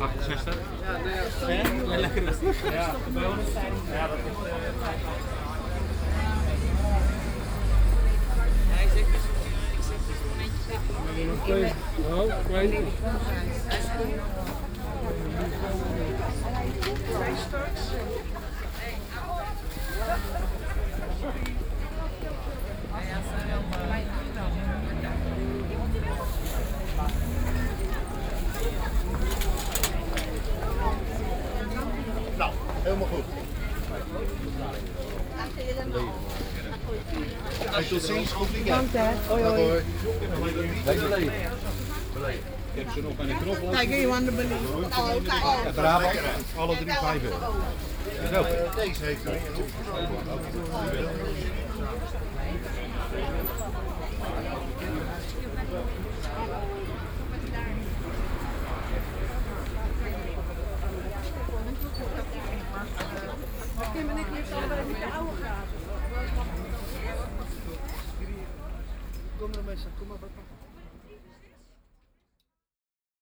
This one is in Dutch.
68. Ja, lekker rustig. Ja, bij ons zijn. Ja, dat is. Hij zegt dus, ik zeg dus een momentje weg. Oh, kwijt. Nou, helemaal goed. Hey, tot ziens, goed weekend. Hoi hoi. Lekker leven. Ik heb ze nog aan de knop Kijk, je aan de belief. Kijk. Brabant. Alle drie vijf euro. Deze heeft Kom mensen, kom maar bij papa.